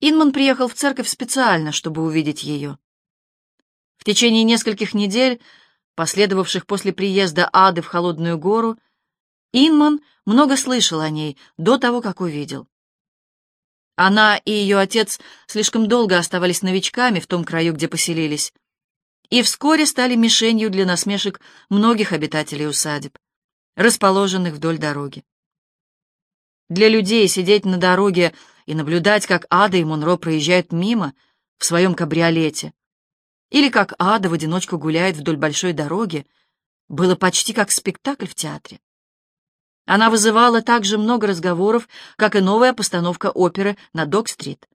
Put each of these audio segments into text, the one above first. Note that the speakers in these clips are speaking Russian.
Инман приехал в церковь специально, чтобы увидеть ее. В течение нескольких недель, последовавших после приезда Ады в Холодную гору, Инман много слышал о ней до того, как увидел. Она и ее отец слишком долго оставались новичками в том краю, где поселились, и вскоре стали мишенью для насмешек многих обитателей усадеб, расположенных вдоль дороги. Для людей сидеть на дороге и наблюдать, как Ада и Монро проезжают мимо в своем кабриолете, или как Ада в одиночку гуляет вдоль большой дороги, было почти как спектакль в театре. Она вызывала так же много разговоров, как и новая постановка оперы на Док-стрит.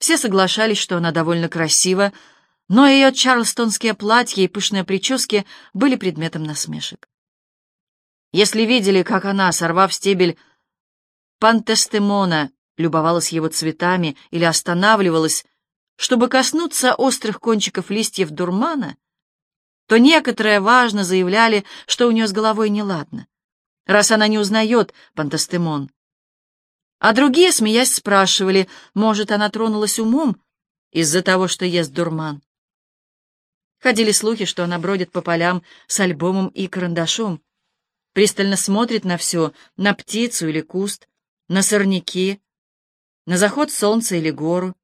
Все соглашались, что она довольно красива, но ее чарльстонские платья и пышные прически были предметом насмешек. Если видели, как она, сорвав стебель пантестемона, любовалась его цветами или останавливалась, чтобы коснуться острых кончиков листьев дурмана, то некоторые важно заявляли, что у нее с головой неладно, раз она не узнает пантестемон. А другие, смеясь, спрашивали, может, она тронулась умом из-за того, что ест дурман. Ходили слухи, что она бродит по полям с альбомом и карандашом, пристально смотрит на все, на птицу или куст, на сорняки, на заход солнца или гору,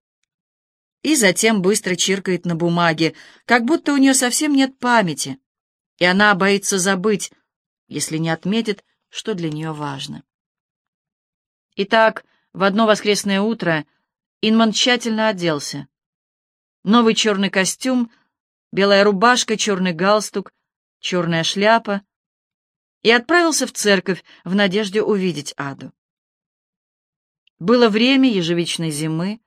и затем быстро чиркает на бумаге, как будто у нее совсем нет памяти, и она боится забыть, если не отметит, что для нее важно. Итак, в одно воскресное утро Инман тщательно оделся. Новый черный костюм, белая рубашка, черный галстук, черная шляпа, и отправился в церковь в надежде увидеть Аду. Было время ежевичной зимы.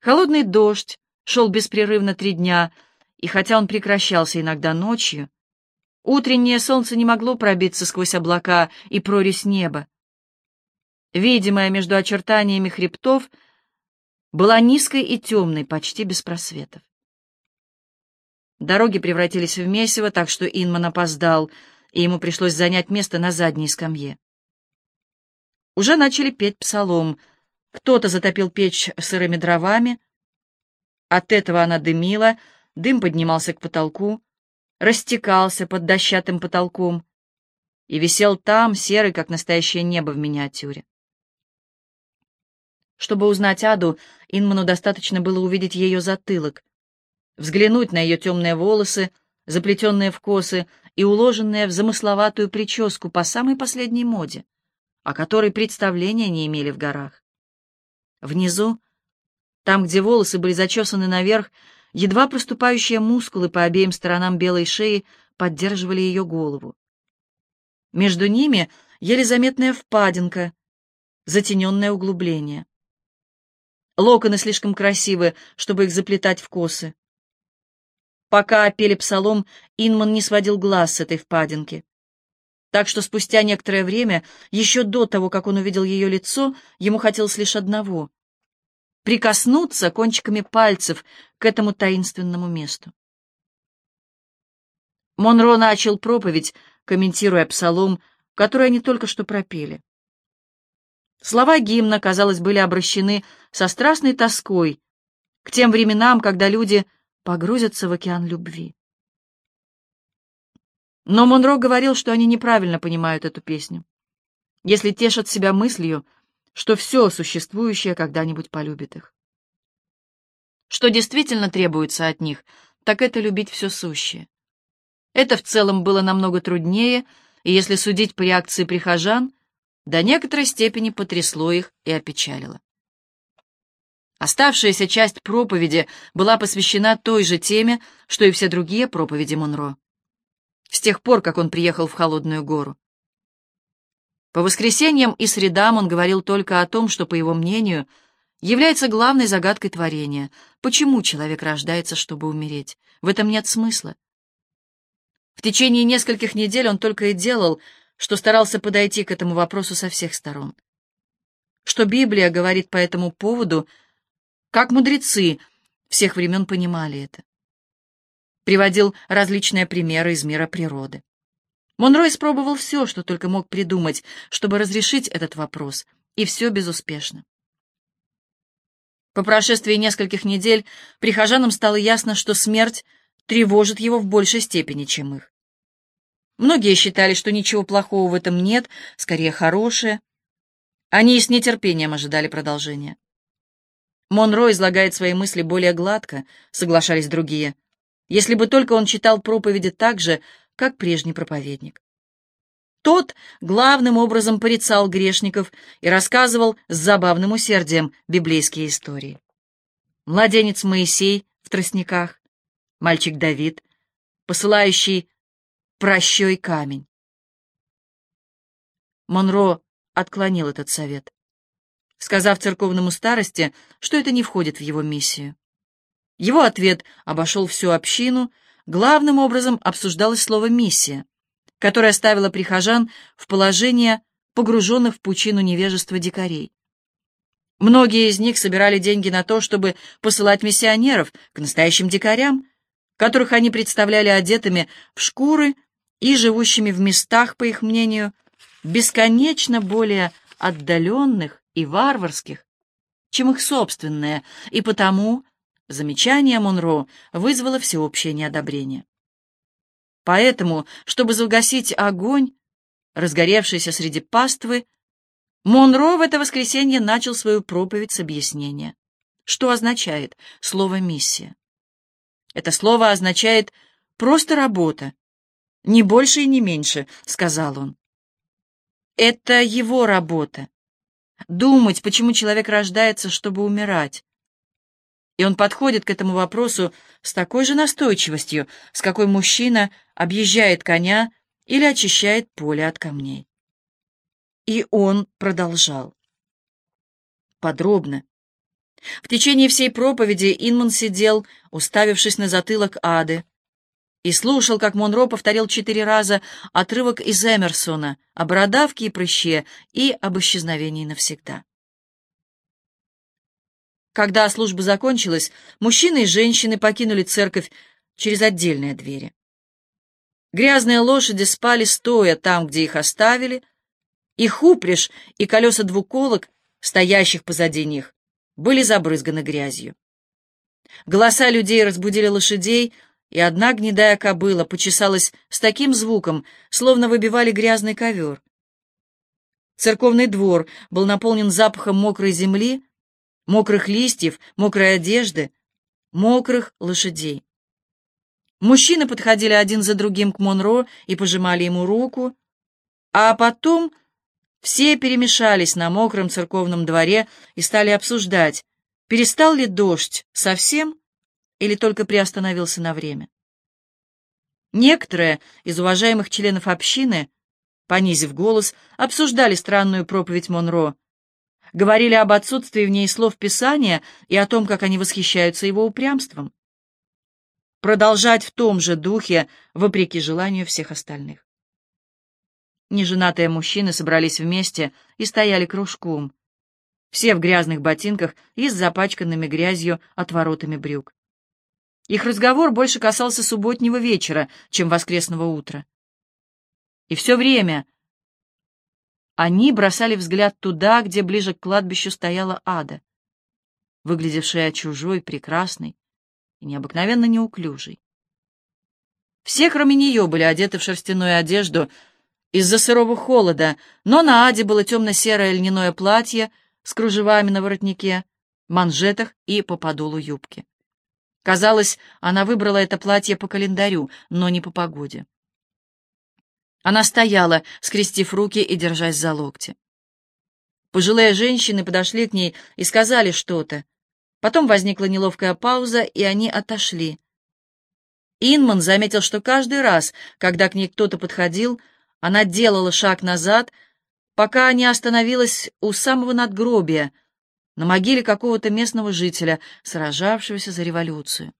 Холодный дождь шел беспрерывно три дня, и хотя он прекращался иногда ночью, утреннее солнце не могло пробиться сквозь облака и прорезь неба. Видимая между очертаниями хребтов была низкой и темной, почти без просветов. Дороги превратились в месиво, так что Инман опоздал, и ему пришлось занять место на задней скамье. Уже начали петь псалом. Кто-то затопил печь сырыми дровами. От этого она дымила, дым поднимался к потолку, растекался под дощатым потолком и висел там, серый, как настоящее небо в миниатюре. Чтобы узнать Аду, Инману достаточно было увидеть ее затылок, взглянуть на ее темные волосы, заплетенные в косы и уложенные в замысловатую прическу по самой последней моде о которой представления не имели в горах. Внизу, там, где волосы были зачесаны наверх, едва проступающие мускулы по обеим сторонам белой шеи поддерживали ее голову. Между ними еле заметная впадинка, затененное углубление. Локоны слишком красивы, чтобы их заплетать в косы. Пока пели псалом, Инман не сводил глаз с этой впадинки. Так что спустя некоторое время, еще до того, как он увидел ее лицо, ему хотелось лишь одного — прикоснуться кончиками пальцев к этому таинственному месту. Монро начал проповедь, комментируя псалом, который они только что пропели. Слова гимна, казалось, были обращены со страстной тоской к тем временам, когда люди погрузятся в океан любви. Но Монро говорил, что они неправильно понимают эту песню, если тешат себя мыслью, что все существующее когда-нибудь полюбит их. Что действительно требуется от них, так это любить все сущее. Это в целом было намного труднее, и если судить по реакции прихожан, до некоторой степени потрясло их и опечалило. Оставшаяся часть проповеди была посвящена той же теме, что и все другие проповеди Монро с тех пор, как он приехал в Холодную гору. По воскресеньям и средам он говорил только о том, что, по его мнению, является главной загадкой творения. Почему человек рождается, чтобы умереть? В этом нет смысла. В течение нескольких недель он только и делал, что старался подойти к этому вопросу со всех сторон. Что Библия говорит по этому поводу, как мудрецы всех времен понимали это приводил различные примеры из мира природы. Монро испробовал все, что только мог придумать, чтобы разрешить этот вопрос, и все безуспешно. По прошествии нескольких недель прихожанам стало ясно, что смерть тревожит его в большей степени, чем их. Многие считали, что ничего плохого в этом нет, скорее хорошее. Они с нетерпением ожидали продолжения. Монро излагает свои мысли более гладко, соглашались другие, если бы только он читал проповеди так же, как прежний проповедник. Тот главным образом порицал грешников и рассказывал с забавным усердием библейские истории. Младенец Моисей в тростниках, мальчик Давид, посылающий прощой камень. Монро отклонил этот совет, сказав церковному старости, что это не входит в его миссию. Его ответ обошел всю общину, главным образом обсуждалось слово «миссия», которое ставило прихожан в положение погруженных в пучину невежества дикарей. Многие из них собирали деньги на то, чтобы посылать миссионеров к настоящим дикарям, которых они представляли одетыми в шкуры и живущими в местах, по их мнению, бесконечно более отдаленных и варварских, чем их собственные, и потому замечание Монро вызвало всеобщее неодобрение. Поэтому, чтобы загасить огонь, разгоревшийся среди паствы, Монро в это воскресенье начал свою проповедь с объяснения, что означает слово «миссия». Это слово означает «просто работа», «не больше и не меньше», — сказал он. Это его работа. Думать, почему человек рождается, чтобы умирать. И он подходит к этому вопросу с такой же настойчивостью, с какой мужчина объезжает коня или очищает поле от камней. И он продолжал. Подробно. В течение всей проповеди Инман сидел, уставившись на затылок Ады, и слушал, как Монро повторил четыре раза отрывок из Эмерсона о бородавке и прыще и об исчезновении навсегда. Когда служба закончилась, мужчины и женщины покинули церковь через отдельные двери. Грязные лошади спали стоя там, где их оставили, и хуприш и колеса двуколок, стоящих позади них, были забрызганы грязью. Голоса людей разбудили лошадей, и одна гнедая кобыла почесалась с таким звуком, словно выбивали грязный ковер. Церковный двор был наполнен запахом мокрой земли, мокрых листьев, мокрой одежды, мокрых лошадей. Мужчины подходили один за другим к Монро и пожимали ему руку, а потом все перемешались на мокром церковном дворе и стали обсуждать, перестал ли дождь совсем или только приостановился на время. Некоторые из уважаемых членов общины, понизив голос, обсуждали странную проповедь Монро, говорили об отсутствии в ней слов Писания и о том, как они восхищаются его упрямством. Продолжать в том же духе, вопреки желанию всех остальных. Неженатые мужчины собрались вместе и стояли кружком, все в грязных ботинках и с запачканными грязью отворотами брюк. Их разговор больше касался субботнего вечера, чем воскресного утра. И все время они бросали взгляд туда, где ближе к кладбищу стояла ада, выглядевшая чужой, прекрасной и необыкновенно неуклюжей. Все, кроме нее, были одеты в шерстяную одежду из-за сырого холода, но на Аде было темно-серое льняное платье с кружевами на воротнике, манжетах и по подолу юбки. Казалось, она выбрала это платье по календарю, но не по погоде. Она стояла, скрестив руки и держась за локти. Пожилые женщины подошли к ней и сказали что-то. Потом возникла неловкая пауза, и они отошли. Инман заметил, что каждый раз, когда к ней кто-то подходил, она делала шаг назад, пока не остановилась у самого надгробия, на могиле какого-то местного жителя, сражавшегося за революцию.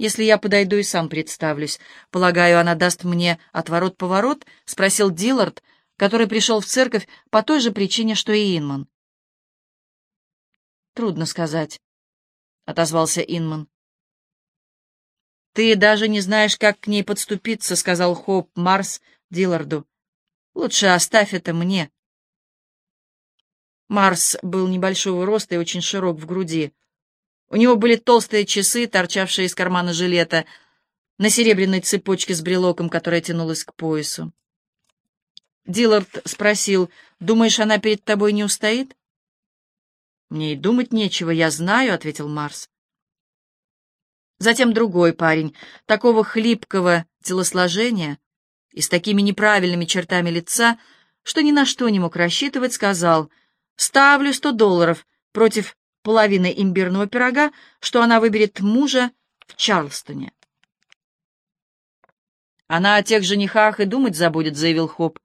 Если я подойду и сам представлюсь, полагаю, она даст мне отворот-поворот?» — спросил Диллард, который пришел в церковь по той же причине, что и Инман. «Трудно сказать», — отозвался Инман. «Ты даже не знаешь, как к ней подступиться», — сказал Хоп Марс Дилларду. «Лучше оставь это мне». Марс был небольшого роста и очень широк в груди. У него были толстые часы, торчавшие из кармана жилета, на серебряной цепочке с брелоком, которая тянулась к поясу. Диллард спросил, «Думаешь, она перед тобой не устоит?» «Мне и думать нечего, я знаю», — ответил Марс. Затем другой парень, такого хлипкого телосложения и с такими неправильными чертами лица, что ни на что не мог рассчитывать, сказал, «Ставлю сто долларов против половины имбирного пирога, что она выберет мужа в Чарльстоне». «Она о тех женихах и думать забудет», — заявил Хоп.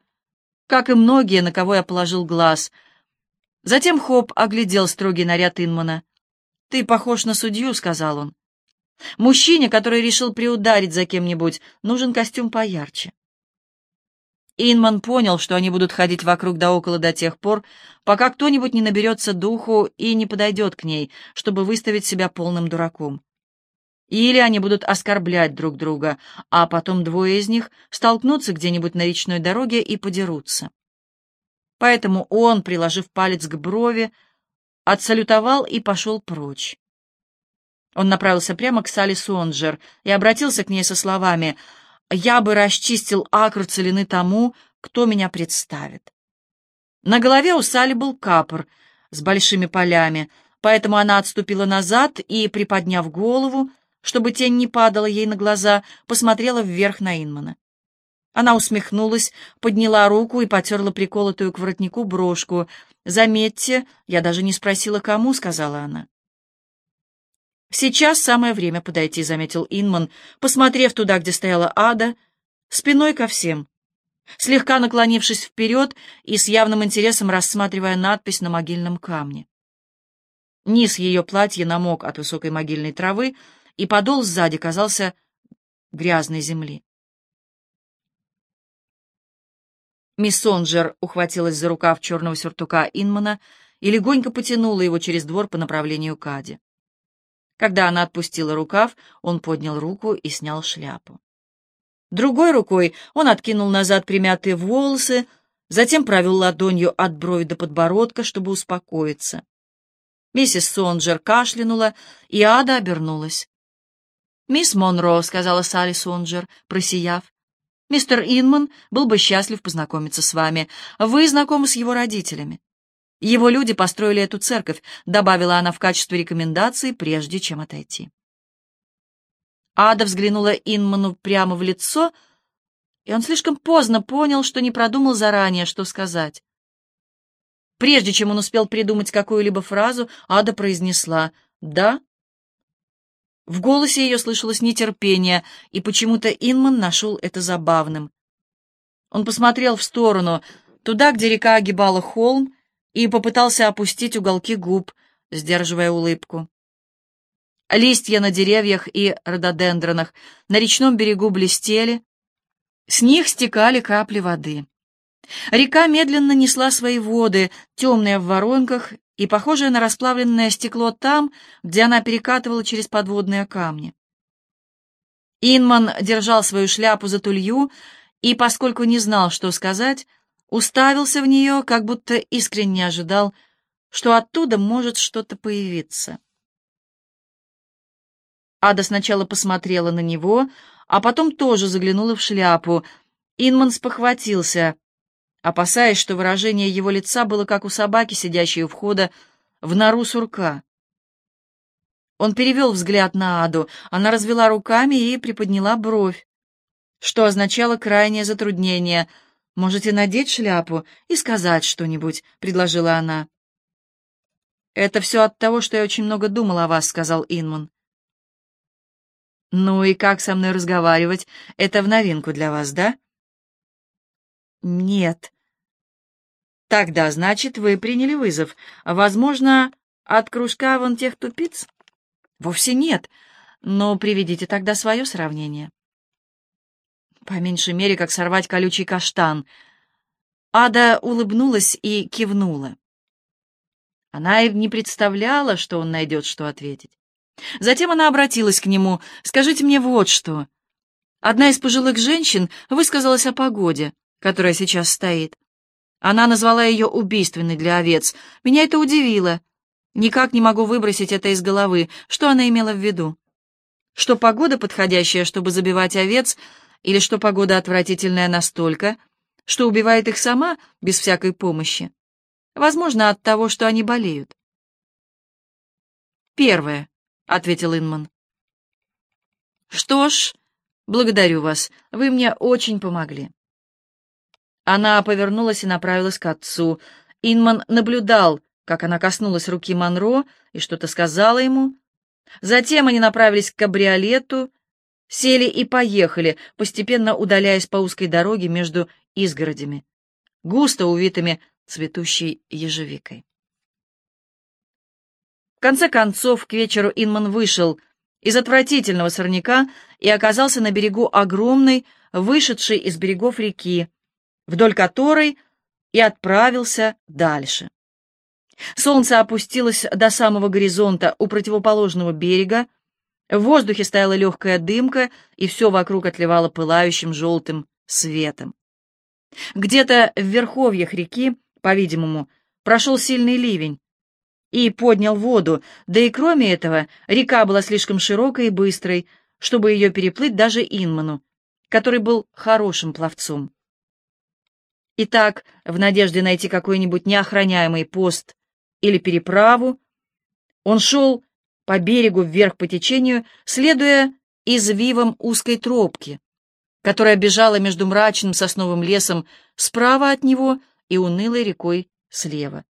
«Как и многие, на кого я положил глаз». Затем Хоп оглядел строгий наряд Инмана. «Ты похож на судью», — сказал он. «Мужчине, который решил приударить за кем-нибудь, нужен костюм поярче». Инман понял, что они будут ходить вокруг да около до тех пор, пока кто-нибудь не наберется духу и не подойдет к ней, чтобы выставить себя полным дураком. Или они будут оскорблять друг друга, а потом двое из них столкнутся где-нибудь на речной дороге и подерутся. Поэтому он, приложив палец к брови, отсалютовал и пошел прочь. Он направился прямо к Салли Сонджер и обратился к ней со словами «Я бы расчистил акр целины тому, кто меня представит». На голове у Салли был капор с большими полями, поэтому она отступила назад и, приподняв голову, чтобы тень не падала ей на глаза, посмотрела вверх на Инмана. Она усмехнулась, подняла руку и потерла приколотую к воротнику брошку. «Заметьте, я даже не спросила, кому», — сказала она. «Сейчас самое время подойти», — заметил Инман, посмотрев туда, где стояла Ада, спиной ко всем, слегка наклонившись вперед и с явным интересом рассматривая надпись на могильном камне. Низ ее платья намок от высокой могильной травы, и подол сзади казался грязной земли. Мисс Сонджер ухватилась за рукав черного сюртука Инмана и легонько потянула его через двор по направлению к Аде. Когда она отпустила рукав, он поднял руку и снял шляпу. Другой рукой он откинул назад примятые волосы, затем провел ладонью от брови до подбородка, чтобы успокоиться. Миссис Сонджер кашлянула, и Ада обернулась. «Мисс Монро», — сказала Салли Сонджер, просияв, — «мистер Инман был бы счастлив познакомиться с вами. Вы знакомы с его родителями. Его люди построили эту церковь», — добавила она в качестве рекомендации, прежде чем отойти. Ада взглянула Инману прямо в лицо, и он слишком поздно понял, что не продумал заранее, что сказать. Прежде чем он успел придумать какую-либо фразу, Ада произнесла «Да, в голосе ее слышалось нетерпение, и почему-то Инман нашел это забавным. Он посмотрел в сторону, туда, где река огибала холм, и попытался опустить уголки губ, сдерживая улыбку. Листья на деревьях и рододендронах на речном берегу блестели, с них стекали капли воды. Река медленно несла свои воды, темные в воронках и похожее на расплавленное стекло там, где она перекатывала через подводные камни. Инман держал свою шляпу за тулью и, поскольку не знал, что сказать, уставился в нее, как будто искренне ожидал, что оттуда может что-то появиться. Ада сначала посмотрела на него, а потом тоже заглянула в шляпу. Инман спохватился опасаясь, что выражение его лица было как у собаки, сидящей у входа в нору сурка. Он перевел взгляд на Аду, она развела руками и приподняла бровь, что означало крайнее затруднение. «Можете надеть шляпу и сказать что-нибудь», — предложила она. «Это все от того, что я очень много думал о вас», — сказал Инман. «Ну и как со мной разговаривать? Это в новинку для вас, да?» «Нет», Тогда, значит, вы приняли вызов. Возможно, от кружка вон тех тупиц? Вовсе нет. Но приведите тогда свое сравнение. По меньшей мере, как сорвать колючий каштан. Ада улыбнулась и кивнула. Она и не представляла, что он найдет, что ответить. Затем она обратилась к нему. «Скажите мне вот что. Одна из пожилых женщин высказалась о погоде, которая сейчас стоит. Она назвала ее убийственной для овец. Меня это удивило. Никак не могу выбросить это из головы. Что она имела в виду? Что погода подходящая, чтобы забивать овец, или что погода отвратительная настолько, что убивает их сама без всякой помощи? Возможно, от того, что они болеют. «Первое», — ответил Инман. «Что ж, благодарю вас, вы мне очень помогли». Она повернулась и направилась к отцу. Инман наблюдал, как она коснулась руки Монро и что-то сказала ему. Затем они направились к кабриолету, сели и поехали, постепенно удаляясь по узкой дороге между изгородями, густо увитыми цветущей ежевикой. В конце концов, к вечеру Инман вышел из отвратительного сорняка и оказался на берегу огромной, вышедшей из берегов реки, вдоль которой и отправился дальше. Солнце опустилось до самого горизонта у противоположного берега, в воздухе стояла легкая дымка, и все вокруг отливало пылающим желтым светом. Где-то в верховьях реки, по-видимому, прошел сильный ливень и поднял воду, да и кроме этого река была слишком широкой и быстрой, чтобы ее переплыть даже Инману, который был хорошим пловцом. Итак, в надежде найти какой-нибудь неохраняемый пост или переправу, он шел по берегу вверх по течению, следуя извивам узкой тропки, которая бежала между мрачным сосновым лесом справа от него и унылой рекой слева.